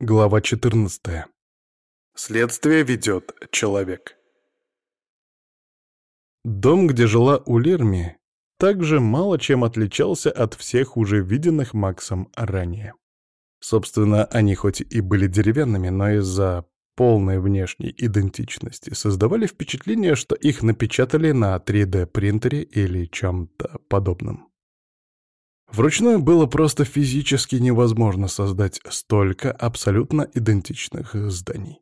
Глава 14. Следствие ведет человек. Дом, где жила Улирми, также мало чем отличался от всех уже виденных Максом ранее. Собственно, они хоть и были деревянными, но из-за полной внешней идентичности создавали впечатление, что их напечатали на 3D-принтере или чем-то подобном. Вручную было просто физически невозможно создать столько абсолютно идентичных зданий.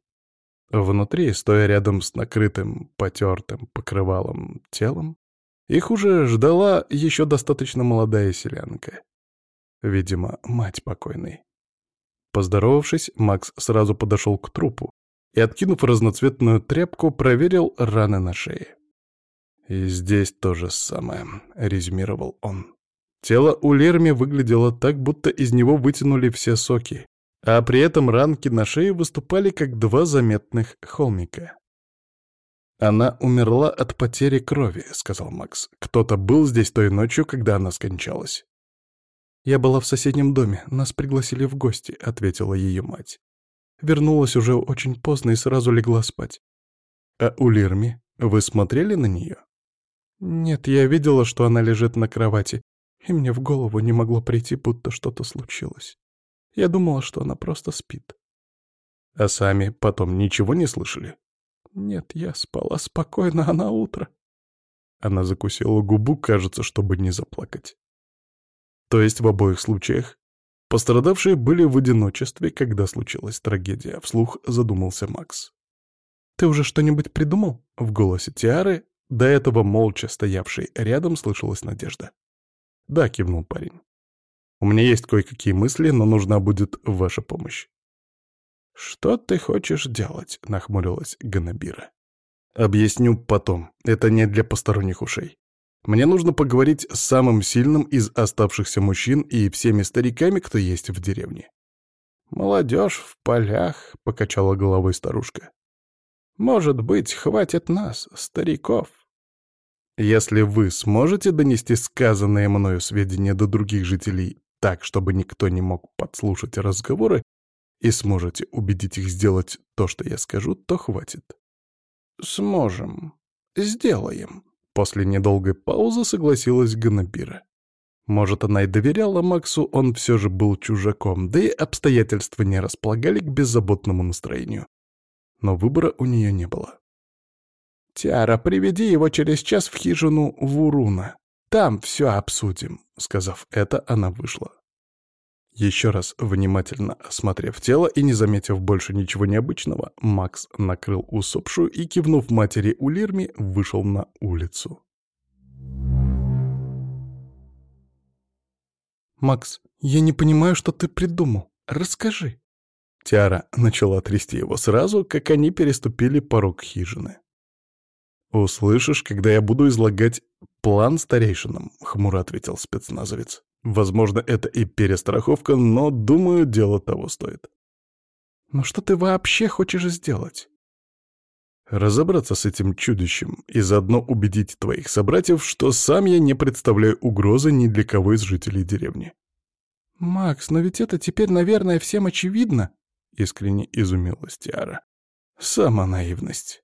Внутри, стоя рядом с накрытым, потертым покрывалом телом, их уже ждала еще достаточно молодая селянка. Видимо, мать покойной. Поздоровавшись, Макс сразу подошел к трупу и, откинув разноцветную тряпку, проверил раны на шее. «И здесь то же самое», — резюмировал он. Тело у Лерми выглядело так, будто из него вытянули все соки, а при этом ранки на шее выступали как два заметных холмика. «Она умерла от потери крови», — сказал Макс. «Кто-то был здесь той ночью, когда она скончалась». «Я была в соседнем доме, нас пригласили в гости», — ответила ее мать. Вернулась уже очень поздно и сразу легла спать. «А у Лирми вы смотрели на нее?» «Нет, я видела, что она лежит на кровати, и мне в голову не могло прийти, будто что-то случилось. Я думала, что она просто спит. А сами потом ничего не слышали? Нет, я спала спокойно, а на утро... Она закусила губу, кажется, чтобы не заплакать. То есть в обоих случаях пострадавшие были в одиночестве, когда случилась трагедия, вслух задумался Макс. «Ты уже что-нибудь придумал?» В голосе Тиары, до этого молча стоявшей рядом, слышалась надежда. «Да», — кивнул парень. «У меня есть кое-какие мысли, но нужна будет ваша помощь». «Что ты хочешь делать?» — нахмурилась Ганабира. «Объясню потом. Это не для посторонних ушей. Мне нужно поговорить с самым сильным из оставшихся мужчин и всеми стариками, кто есть в деревне». «Молодежь в полях», — покачала головой старушка. «Может быть, хватит нас, стариков». Если вы сможете донести сказанные мною сведения до других жителей так, чтобы никто не мог подслушать разговоры, и сможете убедить их сделать то, что я скажу, то хватит. Сможем. Сделаем. После недолгой паузы согласилась Ганабира. Может, она и доверяла Максу, он все же был чужаком, да и обстоятельства не располагали к беззаботному настроению. Но выбора у нее не было. «Тиара, приведи его через час в хижину Вуруна. Там все обсудим», — сказав это, она вышла. Еще раз внимательно осмотрев тело и не заметив больше ничего необычного, Макс накрыл усопшую и, кивнув матери Улирми, вышел на улицу. «Макс, я не понимаю, что ты придумал. Расскажи». Тиара начала трясти его сразу, как они переступили порог хижины. «Услышишь, когда я буду излагать план старейшинам», — хмуро ответил спецназовец. «Возможно, это и перестраховка, но, думаю, дело того стоит». «Но что ты вообще хочешь сделать?» «Разобраться с этим чудищем и заодно убедить твоих собратьев, что сам я не представляю угрозы ни для кого из жителей деревни». «Макс, но ведь это теперь, наверное, всем очевидно», — искренне изумилась Тиара. «Сама наивность».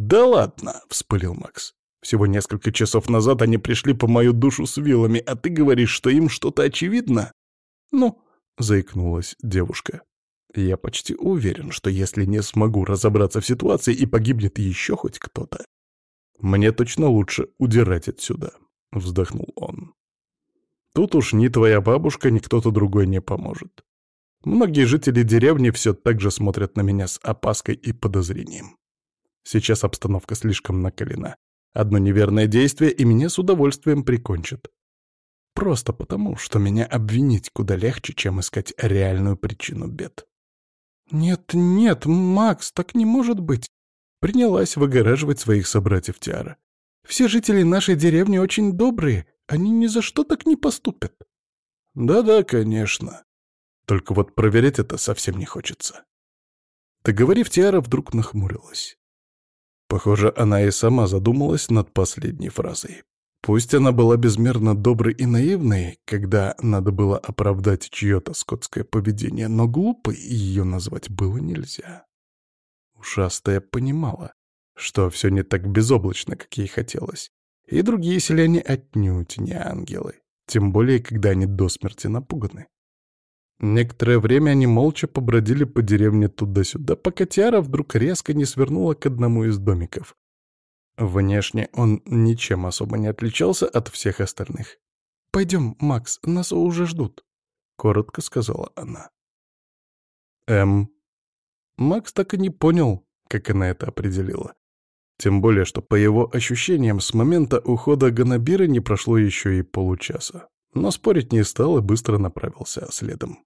«Да ладно!» — вспылил Макс. «Всего несколько часов назад они пришли по мою душу с вилами, а ты говоришь, что им что-то очевидно?» «Ну?» — заикнулась девушка. «Я почти уверен, что если не смогу разобраться в ситуации и погибнет еще хоть кто-то, мне точно лучше удирать отсюда», — вздохнул он. «Тут уж ни твоя бабушка, ни кто-то другой не поможет. Многие жители деревни все так же смотрят на меня с опаской и подозрением. Сейчас обстановка слишком накалена. Одно неверное действие, и меня с удовольствием прикончат. Просто потому, что меня обвинить куда легче, чем искать реальную причину бед. «Нет, нет, Макс, так не может быть!» Принялась выгораживать своих собратьев Тиара. «Все жители нашей деревни очень добрые, они ни за что так не поступят». «Да-да, конечно. Только вот проверять это совсем не хочется». Договорив, Тиара вдруг нахмурилась. Похоже, она и сама задумалась над последней фразой. Пусть она была безмерно доброй и наивной, когда надо было оправдать чье-то скотское поведение, но глупой ее назвать было нельзя. Ушастая понимала, что все не так безоблачно, как ей хотелось, и другие селяне отнюдь не ангелы, тем более, когда они до смерти напуганы. Некоторое время они молча побродили по деревне туда-сюда, пока Тиара вдруг резко не свернула к одному из домиков. Внешне он ничем особо не отличался от всех остальных. «Пойдем, Макс, нас уже ждут», — коротко сказала она. «Эм...» Макс так и не понял, как она это определила. Тем более, что по его ощущениям, с момента ухода Ганабира не прошло еще и получаса. Но спорить не стал и быстро направился следом.